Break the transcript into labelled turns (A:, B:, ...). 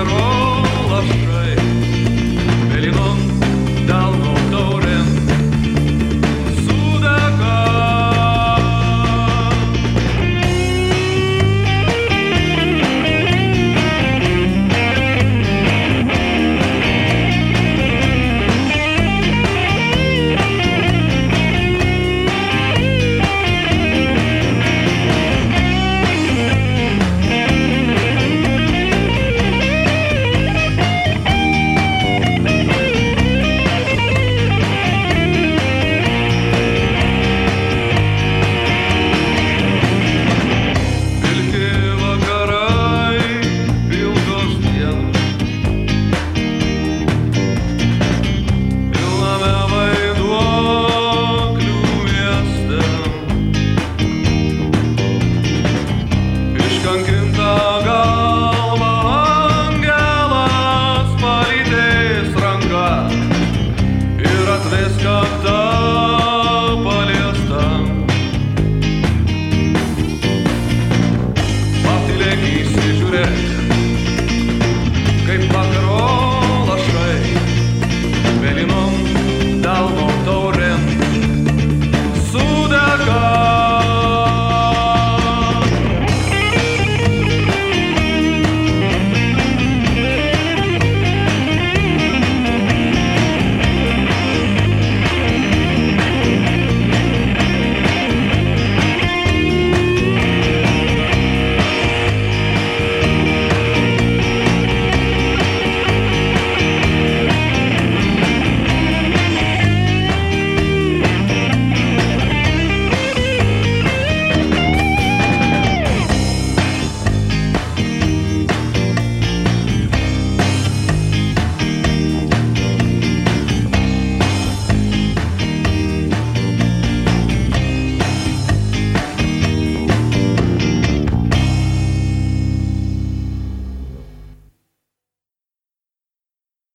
A: at all.